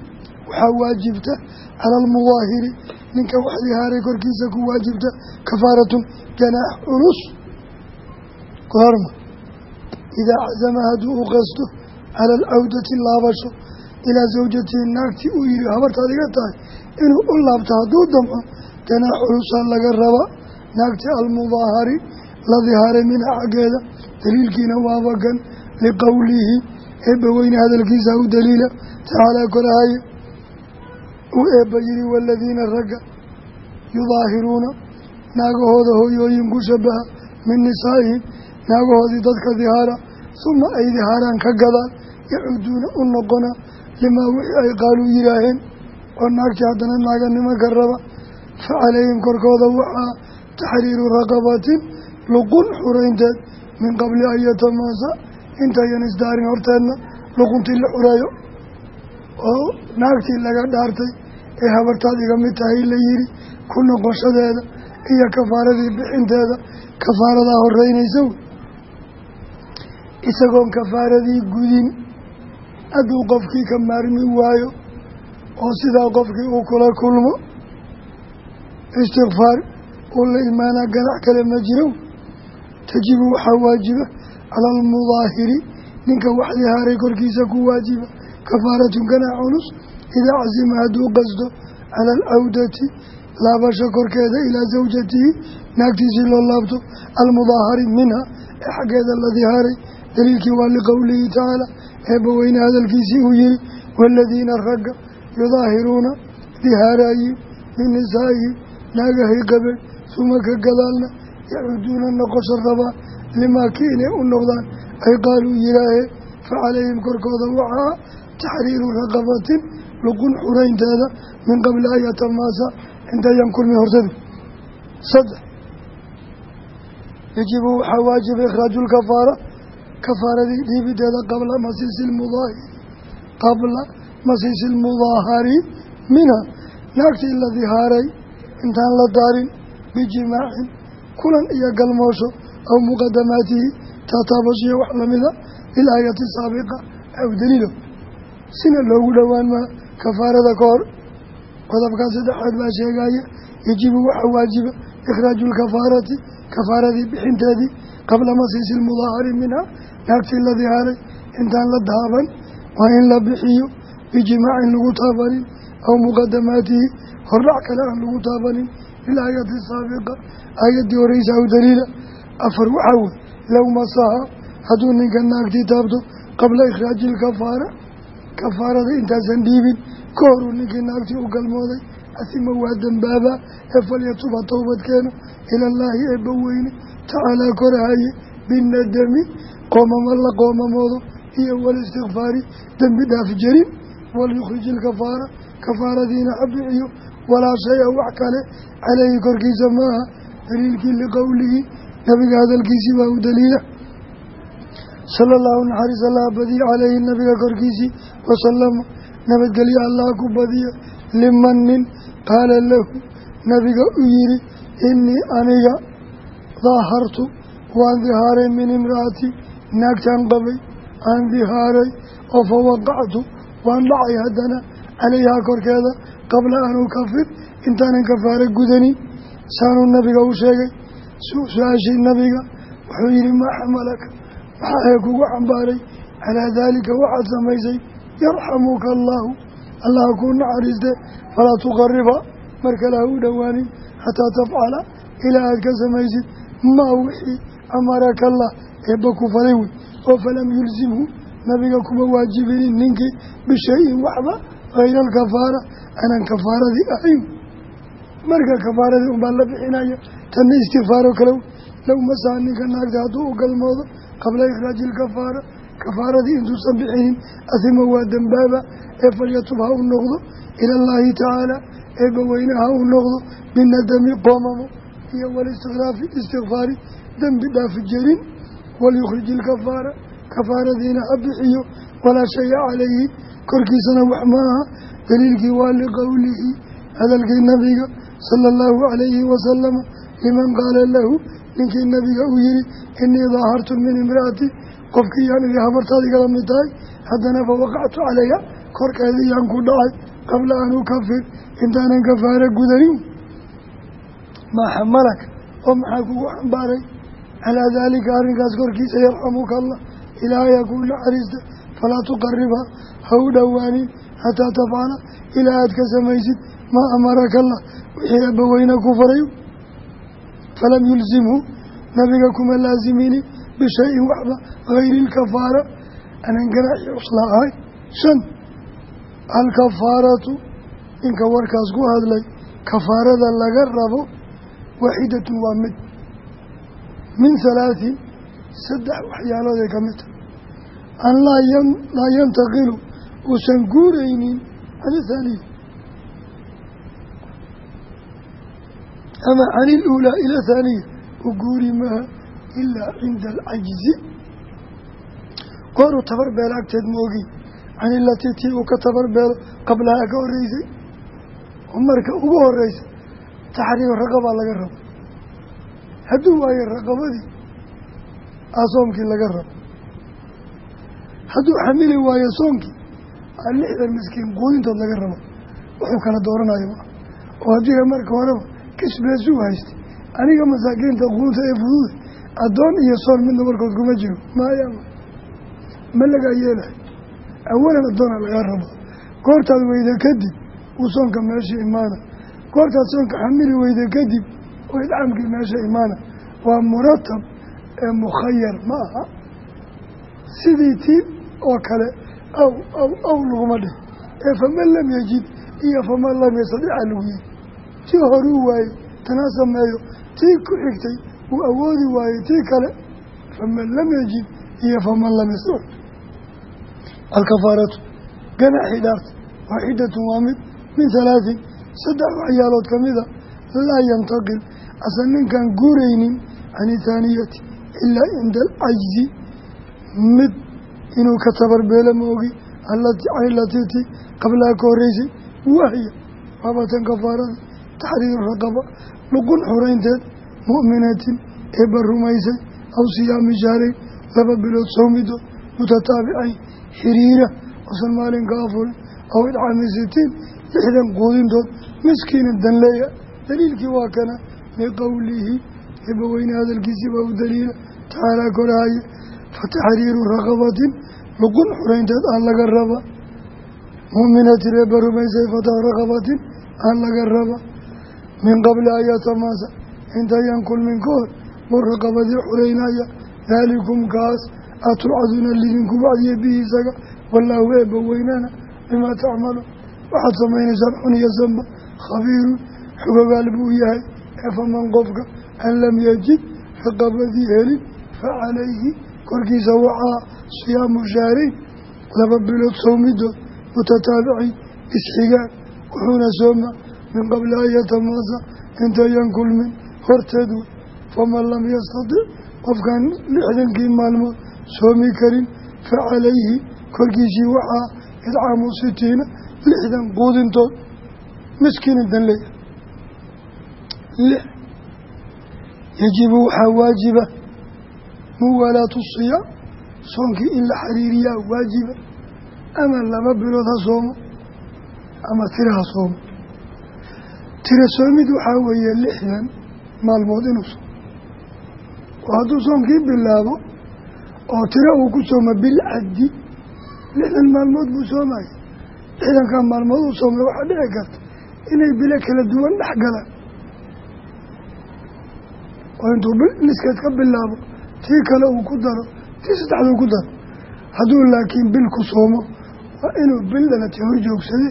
waxaa waajibta cala almudaahiri ninka wax dihaaray korkiisa ku waajibta kafaaratun janaax culus. Goorma idaa casama hadduu u qasto cala alcawdati laabasho ilaa zawjatihi naagtii uu yihi habartaad iga tahay inuu u laabto hadduu damco janaax culusaa laga raba. Naagtii almudaahari la dihaaray minha xaggeeda daliilkiina waabagan liqowlihi eebbaweyne hadalkiisa u daliila tacaalaa korahaye uu eebba yihi waaladiina ragga yudaahiruuna naagahooda hooyooyin ku shabaha min nisaa'ihim naagahoodii dadka dihaara suma ay dihaaraan ka gadaan yacuuduuna u noqona limaa wixii ay qaaluu yidhaaheen oo naagtii haddana naaganimo ka raba fa calayhim korkooda waxaa taxriiru raqabatin luqun xuraynteed min qabli an yatamaasa. Intayan isdaarin horteedna luquntii la xureeyo oo naagtii laga dhaartay ee habartaad iga mid tahay la yidhi ku noqoshadeeda iyo kafaaradii bixinteeda kafaaradaa horeynaysa isagoon kafaaradii gudin hadduu qofkii ka maarmi waayo oo sidaa qofkii uu kula kulmo istikfaar uu la imaanaa ganac kale ma jiro tajibu waxaa waajiba cala almudaahiri. Ninka wax dihaaray korkiisa ku waajiba. Kafaaratun ganac culus. Idaa casima hadduu qasdo cala alcawdati laabasho korkeeda ilaa zawjatihi. Naagtiisii loo laabto almudaahari minha. Ee xaggeeda la dihaaray daliilkii waa liqowlihi tacaala eebbaweyne hadalkiisii uu yihi waaladiina ragga yudaahiruuna dihaaraayiin min nisaa'ihim naagahay qabeen suma ka gadaalna yacuuduuna noqosho rabaan limaa kii inay u noqdaan ay qaaluu yihaaheen fa calayhim korkooda waxaa taxriiru raqabatin luqun xuraynteeda min qabli an yatamaasa intayan kulmi hortadi saddex yajibu waxaa waajiba ikhraaju lkafaara kafaaradii dhiibideeda qabla masiisi lmudaahiri qabla masiisi lmudaahari minha naagtii la dihaaray intaan la daarin bijimaacin kulan iyo galmoosho aw muqadamaatihi taataabashiyo wax lamida lilaayati saabiqa aw daliilo. Sina loogu dhowaan maa kafaarada ka hor? Qodobkaa saddexaad baa sheegaya yajibu waxaa waajiba ikhraaju lkafaarati kafaaradii bixinteedii qabla masiisi lmudaahari minha naagtii la dihaaray intaan la daaban waa in la bixiyo bijimaacin lagu taabanin aw muqadamaatihi hordhac kale aan lagu taabanin lilaayati saabiqa aayaddii horeysa aw daliila. Afar waxaa wey low masaha hadduu ninka naagtii taabto qabla ikhraaji ilkafaara kafaarada intaasan dhiibin ka horuu ninkii naagtii u galmooday asima waa dembaabaa ee falyatuba towbadkeeno ilallaahi eebba weyne tacaalaa korahaye binadami qoomamo la qoomamoodo iyo walistikfaari dembi dhaaf jarin walyukhrij ilkafaara kafaaradiina ha bixiyo walaa shay-a wax kale. Caleyhi korkiisa maaha daliilkii liqowlihi nabiga hadalkiisii baa u daliila. Sala allahu naxariis allaha badiya caleyhi nabiga korkiisii wasalama nabadgelyo allaha ku badiya liman nin qaala lahu nabiga u yihi inii aniga daahartu waan dihaaray min imra'ati naagtaan qabay aan dihaaray oo fa waqactu waan dhacay haddana calayhaa korkeeda qabla an ukafir intaanan kafaare gudanin saanuu nabiga u sheegay su'aashii nabiga wuxuu yihi maa xamalaka maxaa ee kugu xambaaray calaa daalika waxaad samaysay yarxamuka allaahu allaha kuu naxariiste falaa tuqariba mar kale ha u dhowaanin xataa tafcala ilaa aad ka samaysid maa wixii amaraka allah eebba ku falay wey oo falam yulsimhu nabiga kuma waajibinin ninkii bishayin waxba hayra alkafaara aanan kafaaradii ahayn marka kafaaradii unbaa la bixinaya tanna istikfaaro kale low masaa ninka naagta hadduu u galmoodo qabla ikhraaji ilkafaara kafaaradii intuusan bixinin asima waa dembaaba ee falyatub ha u noqdo ila allaahi tacaala eebbaweyne ha u noqdo binadami qoomamo iyo walistikhraafi istikfaari dembi dhaaf jerin walyukhrij ilkafaara kafaaradiina ha bixiyo walaa shaya calayhi korkiisana wax ma aha daliilkii waa liqowlihi hadalkii nabiga sala allahu calayhi wasalama liman qaala lahu ninkii nabiga uu yihi inii daahartu min imraati. Qofkii yaan idhi habartaad mid tahay haddana fa waqactu calayha korkeedii yaan ku dhacay qabla an ukafir. Intaanan kafaara gudanin maa xamalaka oo maxaa kugu xambaaray? Calaa daalika arrinkaas korkiisa yarxamuka allah ilaahayaa kuu naxariista falaa tuqaribha ha u dhowaanin xataa tafcala ilaa aad ka samaysid maa amaraka allah wixii abaweyne ku faray falam yulzimhu nabiga kuma laasimini bishayin waxba hayri ilkafaara anan ganaaxi cusla ahay shan alkafaaratu ninka warkaas ku hadlay kafaarada laga rabo waaxidatun waa mid min halaatin saddex waxyaalood ka mid an laa yantaqilu uusan guuraynin can ithaaniya ama can iluulaa ila thaaniya u guuri maha ilaa cinda alcajzi gooruu tabar beelo agteed moogi can ilatii tii uu ka tabar beelo qablahaa ka horreysay oo marka ugu horeysa taxriir raqabaa laga rabo hadduu waayo raqabadii aa soomkii laga rabo hadduu xamili waayo soonkii lixdan miskiin quudintood laga rabo wuxuu kala dooranayo. Oo haddii marka horeba kisbeesuu haystay aniga masaakiinta quunta ee fuduuda addoon iyo soon midna warkood kuma jiro. Maayama ma lagaa yeelahay awalan addoona lagaa rabo. Goortaad weyda kadib uu soonka meesha imaana. Goortaad soonka xamili weyda kadib oo idcaamkii meesha imaana. Waa muratab ee mukhayar ma aha. Sidii tii oo kale aw aw aw laguma dhih ee faman lam yajid iyo faman lam yastadica lagu yihi tii horuu waayey tanaa sameeyo tii ku xigtay uu awoodi waayey tii kale faman lam yajid iyo faman lam yastadic alkafaaratu ganaxi dhaarta waaxidatun waa mid min halaatin saddex waxyaalood ka mida laa yantaqil asa ninkaan guuraynin can ithaaniyati ilaa cinda alcajzi mid inuu ka tabarbeelo moogi canilatiiti qablaha ka horeysay wahya waabatan kafaarada taxriiru raqaba luqun xuraynteed mu'minatin eebba rumaysay aw siyaami shahrayn laba bilood sowmidood mutataabicayn xiriira osan maalinka afurin aw idcaami sitiin lixdan quudintood miskiina danleeya. Daliilkii waa kana liqowlihi eebbaweyne hadalkiisii baa u daliila tacaalaa korahaya fataxriiru raqabatin luqun xureynteed aan laga raba muminatin eebba rumaysay fatax raqabatin aan laga raba min qabli an yatamaasa intayan kulmin ka hor buu raqabadii xureynaya daalikum kaas atuucaduuna lidinku wacdiya bihi isaga wallaahu eebba weynana bimaa tacmaluun waxaad samaynaysaan xuniya sanba khabiirun xogogaal buu yahay ee faman qofka an lam yajid raqabadii helin fa calayhi korkiisa waxaa siyaamu shahrayn laba bilood sowmidood mutataabiciin isxigaan wuxuuna sooma min qabli an yatamaasa intayan kulmin horteed wey faman lam yastatic qofkaan lixdankii maalmood soomi karin fa calayhi korkiisii waxaa idcaamu sitiina lixdan quudintood miskiina danleeya lix yajibu waxaa waajiba muwaalaatu siyaam soonkii in la xiriiriyaa waajiba ama laba bilood ha soomo ama tira ha soomo. Tira soomid waxaa weeye lixdan maalmood inuu soomo oo hadduu soonkii bilaabo oo tiro uu ku sooma bilcaddi lixdan maalmood buu soomaya lixdankaa maalmood uu soomay waxaa dhici karta inay bilo kala duwan dhex galaan. Oo intuu bil niskeed ka bilaabo tii kale uu ku daro tii saddexduu ku daro. Hadduu laakiin bil ku soomo waa inuu bil dhalatay hor joogsade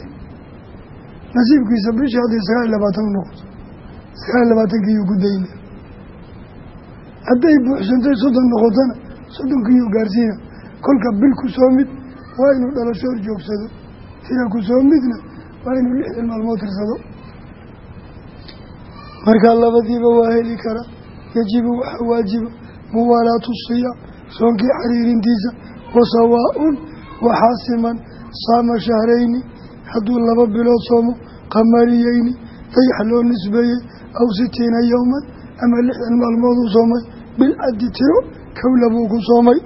nasiibkiisa bishii haddii sagaal iyo labaatan u noqoto sagaal iyo labaatankiiyuu ku dayna. Hadday buuxsantay soddon noqotona soddonkiiyuu gaarsiina. Kolka bil ku soo mid waa inuu dhalasho hor joogsado. Tira ku soo midna waa inuu lixdan maalmood tirsado markaa labadiiba waa heli kara yajibu waxaa waajiba muwaalaatu siyaam soonkii xariirintiisa wasawaa-un waxaa siman saama shahrayni hadduu laba bilood soomo qamariyeyni dayax loo nisbeeyey aw sitiina yowman ama lixdan maalmood uu soomay bilcaddi tiro kowla buu ku soomay.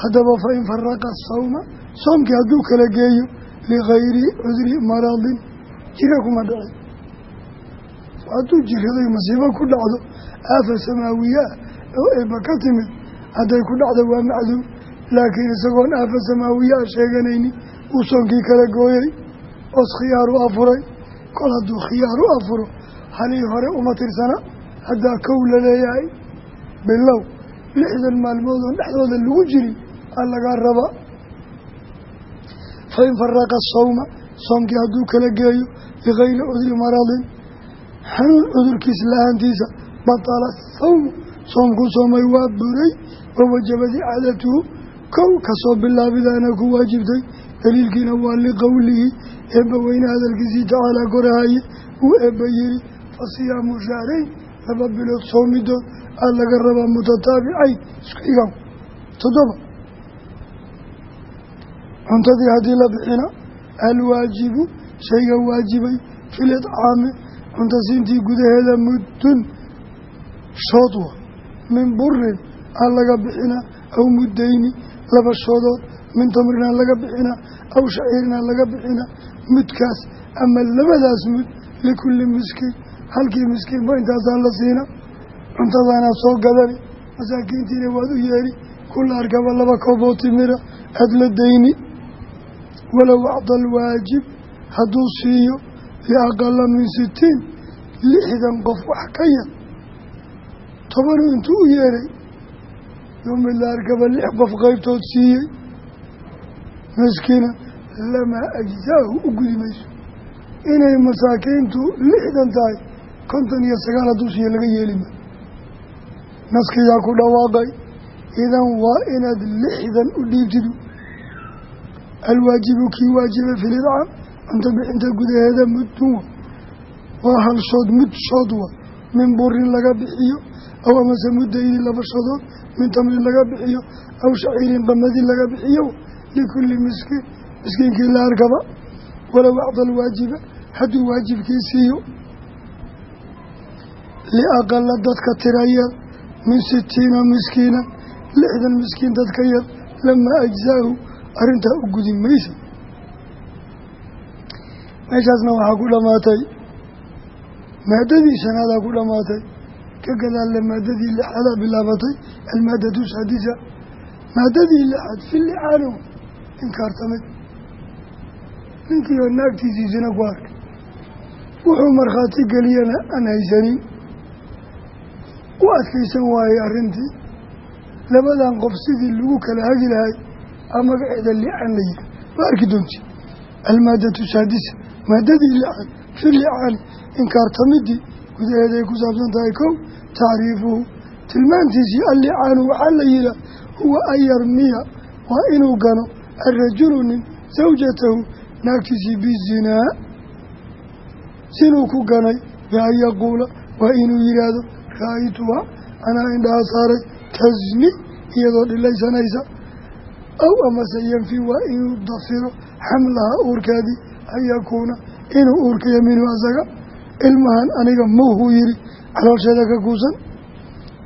Haddaba fa in faraqa sawma soomkii hadduu kala geeyo ligayri cudri maradin jira kuma dhacin hadduu jiraday ku dhacdo aafa samaawiye oo eebba ka timid. Hadday ku dhacdo waa macduum laakiin isagoon aafa samaawiye ah sheeganayni uu soonkii kala gooyey os khiyaar u afuray kol hadduu khiyaar u afuro halii hore uma tirsana haddaa kow la leeyahay bilow lixdan maalmood oon dhexdooda lagu jirin aa lagaa rabaa fa in faraqa sawma soomkii hadduu kala geeyo bikayri cudri maradin xanuun cudurkiis la'aantiisa batala sawmu soomkuu soomay waa buray wawajabad icaadatuhu kow ka soo bilaabidaana ku waajibtay. Daliilkiina waa liqowlihi eebba weyne hadalkiisii tacaalaa korahaye uu eebba yiri fa siyaamu shahrayn laba bilood soomidood aa laga rabaa mutataabicayn isku xigan toddoba. Cuntadii haddii la bixina alwaajibu shayga waajibay fil idcaami cunta siintii gudaheeda muddun shoodwa min burin aa laga bixina aw muddayni laba shoodood min tamrinaa laga bixina aw shaciirinaa laga bixina mudkaas ama labadaas mud likulli miskiin halkii miskiinba intaasaa la siina cuntadaanaa soo gadani masaakiintiina waad u yeeri kula arkaba laba kooboo timira aada la dayni walow acda alwaajib hadduu siiyo liaqala min sitiin lixdan qof wax ka yar tobanu intuu u yeeray yomid la arkaba lix qof qeybtood siiyey miskiina lamaa ajzaahu u gudi mayso inay masaakiintu lixdan tahay konton iyo sagaal hadduu siiyo laga yeelima naskiyaa ku dhawaaqay idan waa inaad lixdan u dhiibtidu alwaajibu kii waajibay filidcaam cunto bixinta gudaheeda mudduwa waa hal mud shood min burin laga bixiyo aw amase muddayni laba shodood min tamrin laga bixiyo aw shaciirin qamadin laga bixiyo likulli miskiin miskiinkii la arkaba walow acda alwaajiba hadduu waajibkii siiyo liaqala dadka tirayar min sitiina miskiina lixdan miskiin dadka yar lamaa ajzaahu arrintaa u gudi maysa meeshaasna waxaa ku dhammaatay maadadii shanaadaa ku dhammaatay ka gadaalle maadadii lixaadaa bilaabatay almaadatu saadisa. Maadadii lixaad fi licaano inkaartamid. Ninkii oo naagtiisiisina ku arkay. Wuxuu markhaati geliyana aan haysanin. U adkaysan waayey arrintii. Labadan qof sidii lagu kala hagi lahay a magaceeda licaan la yihi waa arki doonti? Almaadatu saadisa. Maadadii lixaad fi licaani inkaartamidii gudaheeday ku saabsan tahay kow tacriifuhu tilmaantiisii allicaanu waxaa la yihaa huwa an yarmiya waa inuu gano arajulu nin sawjatahu naagtiisii bizinaa sinuu ku ganay bian yaquula waa inuu yidhaahdo ra'aytuha anaa indhaha saaray tasni iyadoo dhilaysanaysa aw amase yanfi waa inuu dafiro xamlaha uurkeedii an yakuuna inuu uurkayo minhu asaga ilmahan aniga mawhuu yihi caloosheeda ka kuusan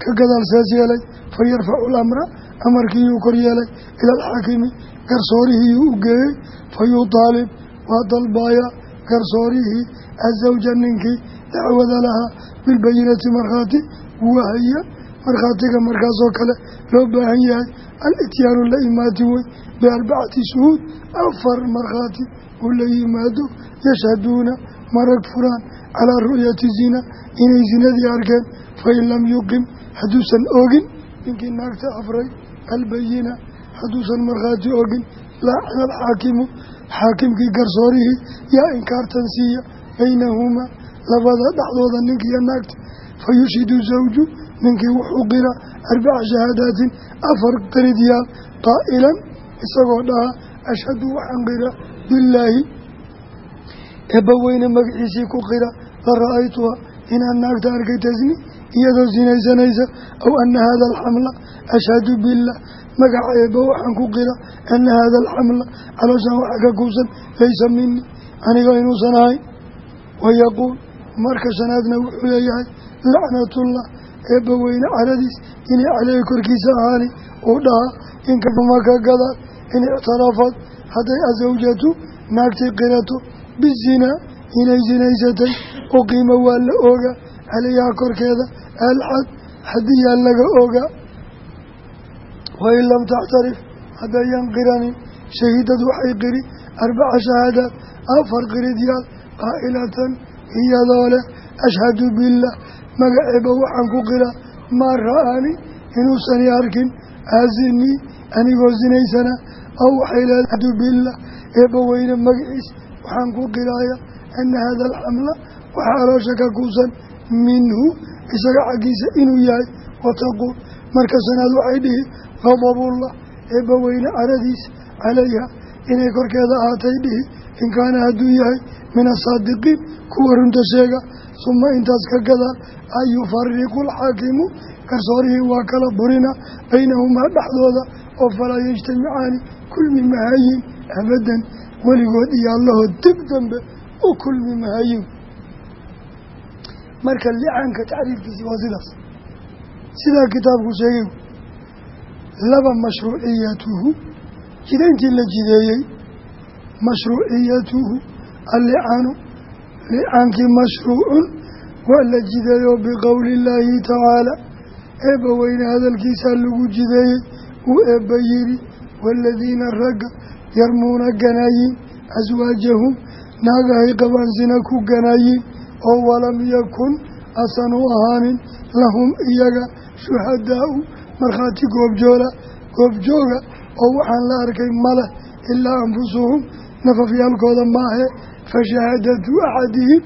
ka gadaal sees yeelay fa yarfacu lamra amarkiiyuu kor yeelay ila alxaakimi garsoorihiyuu u geeyey fa yutaalib waa dalbaaya garsoorihii azawja ninkii dacwada lahaa bilbayinati markhaati wahaya markhaatiga markaasoo kale loo baahan yahay al-ityaanu la imaati wey biarbacati shuhuud afar markhaati uu la yimaado yashhaduuna marag furaan calaa ru'yati zina inay zinadii arkeen fain lam yuqim hadduusan oogin ninkii naagta afray albayina hadduusan markhaati oogin laaxna alxaakimu xaakimkii garsoorihii yaa inkaartan siiya baynahumaa labada dhexdooda ninkiiyo naagta fa yushhidu zawju ninkii wuxuu qira arbaca shahaadaatin afar qiridyaal qaa'ilan isagoo dhaha ashhadu waxaan qira billaahi eebbaweyne magaciisii ku qira la ra'aytuha inaan naagta arkay tasni iyadoo sinaysanaysa aw ana hada alxamla ashhadu billah magaca eebba waxaan ku qira ana hada alxamla calooshaan waxa ka kuusan laysa minii aniga inuusan ahayn wayaquul marka shanaadna wuxuu leeyahay lacnatullah eebba weyne caradiis inay caleyhi korkiisa ahaani uu dhahaa inkafama ka gadaal in ictarafad hadday asawjatu naagtii qirato bizinaa inay sinaysatay uqiima waa la oogaa caleyhaa korkeeda alxad xadiyaa laga ogaa wain lam taxtarif haddayan qiranin shahiidad waxay qiri arbaca shahaadaad afar qiridyaal qaa'ilatan iyadoo leh ashhadu billaah magaceeba waxaan ku qiraa maa ra'ani inuusani arkin aasinii anigoo sinaysana aw waxay leedahay billaah eebba weyne magaciis waxaan ku qiraaya ana hada alxamla waxaa aloosha ka kuusan minhu isaga xaggiisa inuu yahay wataquul marka sanaad waxay dhihi qadabullah eebba weyne caradiisa calayha. Inay korkeeda ahaatay dhihi in kaana hadduu yahay min asaadiqiin kuwa runta sheega suma intaas ka gadaal an yufariqu alxaakimu. Garsoorihii waa kala burina baynahumaa dhexdooda oo falaa yajtamicaani kulmi mahayin abadan. Weligood iyo allahood dib dambe u kulmi mahayin marka licaanka tacriifkiisii waa sidaas. Sidaa kitaabku sheegay laba mashruuciyatuhu jidayntii la jideeyey mashruuciyatuhu allicaanu licaankii mashruucun waa la jideeyo biqowli illaahi tacaala eebba weyne hadalkiisaa lagu jideeyey uu eebba yidhi waaladiina ragga yarmuuna ganaayiin aswaajahum naagahay qabaansina ku ganaayiin oo walam yakun asan u ahaanin lahum iyaga shuhadaau markhaati goobjoola goobjooga oo waxaan la arkay maleh ilaa anfusuhum nafafyaalkooda maahe fa shahaadatu axadihim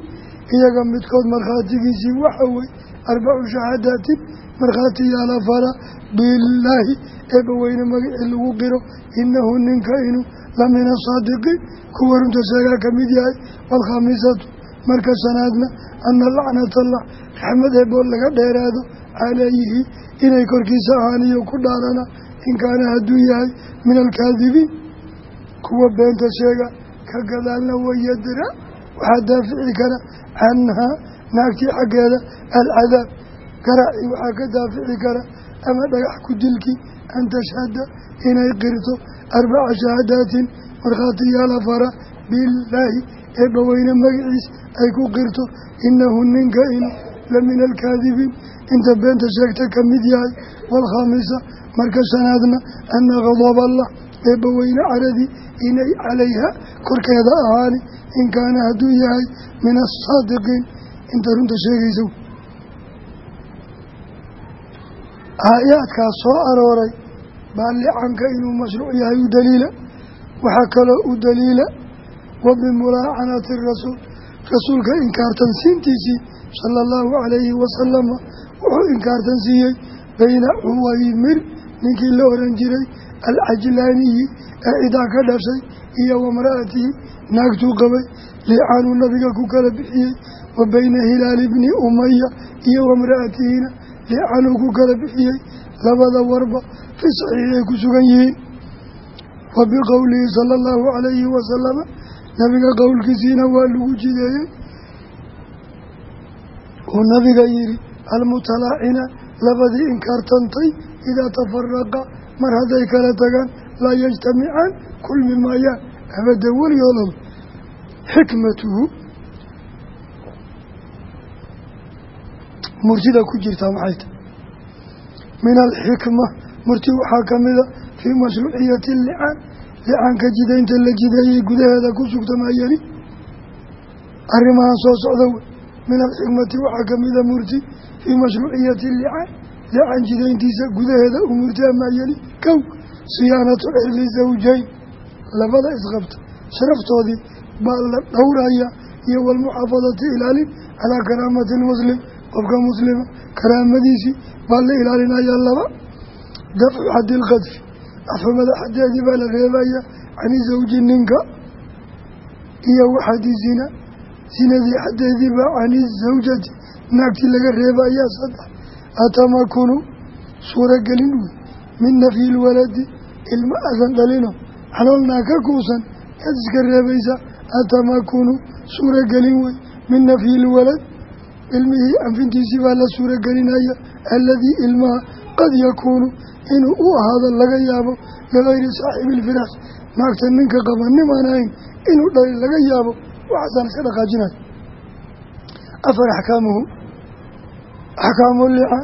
iyaga midkood markhaatigiisii waxa wey arbacu shahaadaatin markhaatiyaala fara bilaahi eebbaweyne magacii lagu qiro inahu ninka inuu la min asaadiqiin kuwa runta sheegaa ka mid yahay waalkhamiisatu marka shanaadna ana lacnatallah raxmad eeboo laga dheeraado calayhi inay korkiisa ahaaniyo ku dhaarana in kaana hadduu yahay min alkaadibiin. Kuwa beenta sheega ka gadaalna wayadra waxaa daafici kara canhaa naagtii xaggeeda alcadaab. Garaaci waxaa ka daafici kara ama dhagax ku dilkii an tashhada inay qirto arbaca shahaadaatin markhaatiyaal afara bilaahi eebbaweyne magaciis ay ku qirto inahu ninka inu la min alkaadibiin inta beenta sheegta ka mid yahay waalkhaamisa marka shanaadna ana qadab allah eebbaweyne caradii inay calayha korkeeda ahaani in kaana hadduu yahay min asaadiqiin inta runta sheegaysa aayaadkaas soo arooray baa licanka inuu mashruuc yahay u waxaa kaloo u daliila wa bimulaacanati rasuul. Rasuulka inkaartan siintiisii sala allahu calayhi wasalama wuxuu inkaartan siiyey bayna cuwaymir ninkii la oran jiray alcajlaaniyi ee cidaa ka dhashay iyo wamra'atihi naagtuu qabay liicaanuu nabiga ku kala bixiyey wa bayna hilaali bni umaya iyo wamra'atihina liicaanuu ku kala bixiyey labada warba fi saxiix ay ku sugan yihiin. Wa biqowlihi sala allahu calayhi wasalama nabiga qowlkiisiina waa lagu jideeyey. Uu nabiga yidhi almutalaacina labadii inkaartantay idaa tafaraqa mar hadday kala tagaan laa yajtamicaan kulmi maayaan abadda weligoodaba xikmatuhu. Murtida ku jirtaa maxay tahy min alxikma. Murti waxaa ka mida fii mashruuciyati licaan licaanka jidaynta la jideeyey gudaheeda ku sugtamayani arrimahan soo socda wey min alxikmati waxaa ka mida murti fii mashruuciyati licaan licaan jidayntiisa gudaheeda u murti amayani kow siyaanatu cirli zawjayn labada isqabta sharaftoodii baa la dhowraya iyo walmuxaafadati ilaalin calaa karaamati lmuslim qofka muslima karaamadiisii baa la ilaalinayaa laba. Dafcu xaddi afxumada xaddeedii baa la reebaya cani zawji ninka iyo waxadi zina zinadii xaddeedii baa cani zawjati naagtii laga reebayaa saddex. Atamakunu suuragelin wey min nafyi lwaladi ilma adan dhalino caloolnaa ka kuusan yaad iska reebaysaa atamakunu suuragelin wey min nafyi lwalad ilmihii anfintiisii baa la suuragelinaya alladii ilmaha qad yakuunu inuu u ahaado laga yaabo ligayri saaxibi ilfiraash naagta ninka qaba nimaan ahayn inuu dhali laga yaabo. Waxaasaan iska dhaqaajinayo afar axkaamuhu axkaamu lica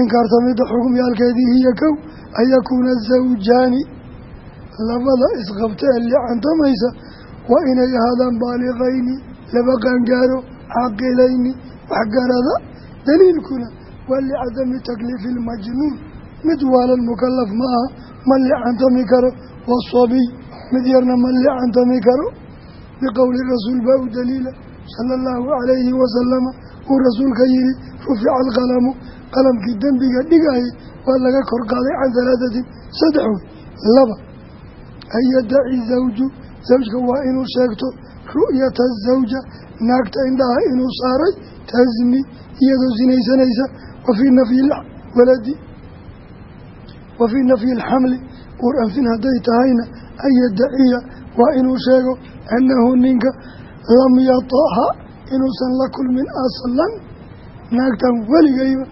inkaartamida xukmyaalkeedii hiyo kow an yakuuna zawjaani. Labada isqabta ee licantamaysa waa inay ahaadaan baaliqayni laba qaangaaro caaqilayni waxgarada daliilkuna waa licadami takliifi ilmajnuun mid waalan mukalaf ma aha ma licantami karo wasabiy mid yarna ma licantami karo. Biqowli rasuul baa u daliila sala allahu calayhi wasalama uu rasuulka yihi rufica alqalamu qalamkii dembiga dhigayay waa laga kor qaaday can halaadatin saddex wey laba. An yadaci zawju zawjka waa inuu sheegto ru'yata zawja naagta indhaha inuu saaray tasni iyadoo sinaysanaysa wa fii nafyi waladi wa fii nafyi alxamli uur anfin hadday tahayna an yadaciya waa inuu sheego annahu ninka lam yataha inuusan la kulmin aslan naagtan weligayba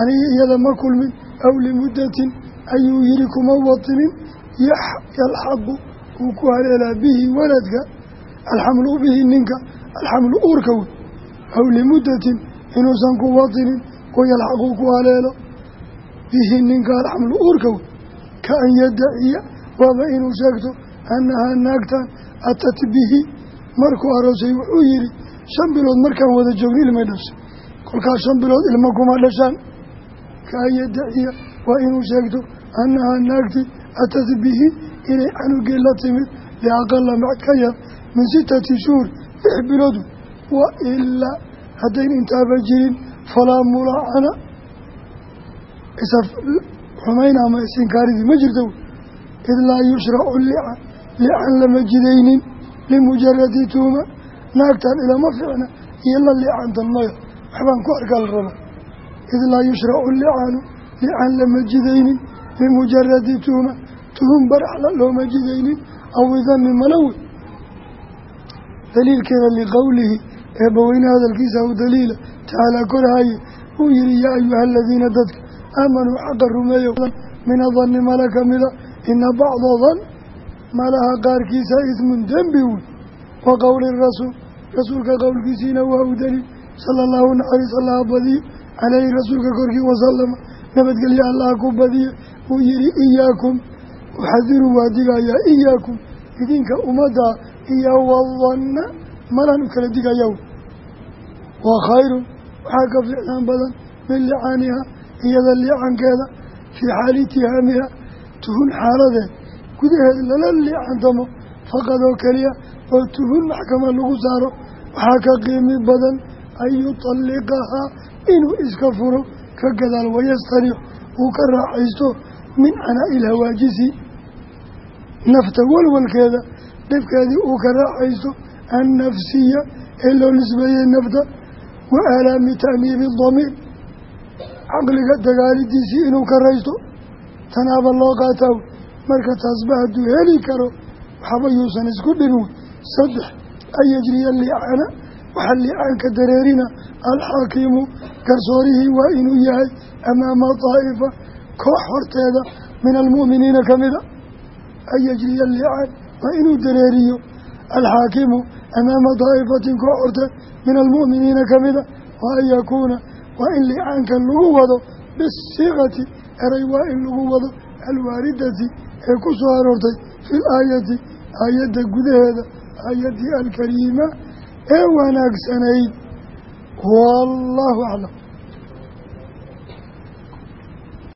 aniga iyada ma kulmin aw limuddatin ayuu yihi kuma watinin yalxaqu uu ku haleelaa bihi waladka alxamlu bihi ninka alxamlu uurka wey aw limuddatin inuusan ku watinin oo yalxaqu ku haleelo bihi ninka alxamlu uurka wey ka an yadaciya waaba inuu sheegto annahaa naagtan atat bihi. Markuu aroosay wuxuu yihi shan bilood markaan wada joogno ilmay dhashay kolkaas shan bilood ilmo kuma dhashaan. Ka an yadaciya waa inuu sheegto annahaa naagti atat bihi inay canugii la timid liaqala mac ka yar min sitati shuhur lix biloodu wa ilaa haddayn intaaba jirin falaa mulaacana isa xumayn ama isinkaaridii ma jirto id laa yushracu lican lican lama jidaynin limujaradi tuuma naagtan ilama ficna iyo la licantan maya. Waxbaan ku arkaa la raba id laa yushracu licanu lican lama jidaynin limujaradi tuuma tuhum baraxla looma jidaynin aw idani malawi daliilkeeda liqowlihi eebbaweyne hadalkiisa u daliila tacaalaa korhaye uu yihi yaa ayuha aladiina dadka aamanuu xaqa rumeeyo min adanni mala ka mida ina bacda dan malaha qaarkiisa ismun dembi wey wa qowli rasuul rasuulka qowlkiisiina waa u daliil sala allahu naxariis allaha badiyo caleyhi rasuulka korkii wasalama nabadgelye allaha ku badiye uu yihi iyaakum uxadiru waa digayaa iyaakum idinka ummaddaa iyo wadanna malan u kala digayaa waa khayrun waxaa ka fiicnaan badan min licaaniha iyada liicankeeda fii xaali itihaamiha tuhun xaaladeed. Gudaheed lala liicantamo faqad oo keliya oo tuhun maxkama lagu saaro. Waxaa ka qiimi badan an yutalliqahaa inuu iska furo ka gadaal wayastariix uu ka raaxaysto min canaa'i ilhawaajisi nafta walwalkeeda dhibkeedii uu ka raaxaysto annafsiya ee loo nisbeeyey nafta wa aalaami ta'niibi damiir caqliga dagaalidiisii inuu ka raysto tanaaba loo qaataa marka taasba hadduu heli karo waxba yuusan isku dhibin. Saddex an yajriya licaana waxaa licaanka dareerina alxaakimu garsoorihii waa inuu yahay amaama daa'ifa koox horteeda min almu'miniina ka mida. An yajriya licaan waa inuu dareeriyo alxaakimu amaama daa'ifatin koox horteed min almu'miniina ka mida wa an waa in licaanka lagu wado bisiiqati eray waa in lagu wado alwaaridati ee ku soo aroortay fi laayati aayadda gudaheeda aayaddii alkariima ee wanaagsanayd. Wallaahu aclam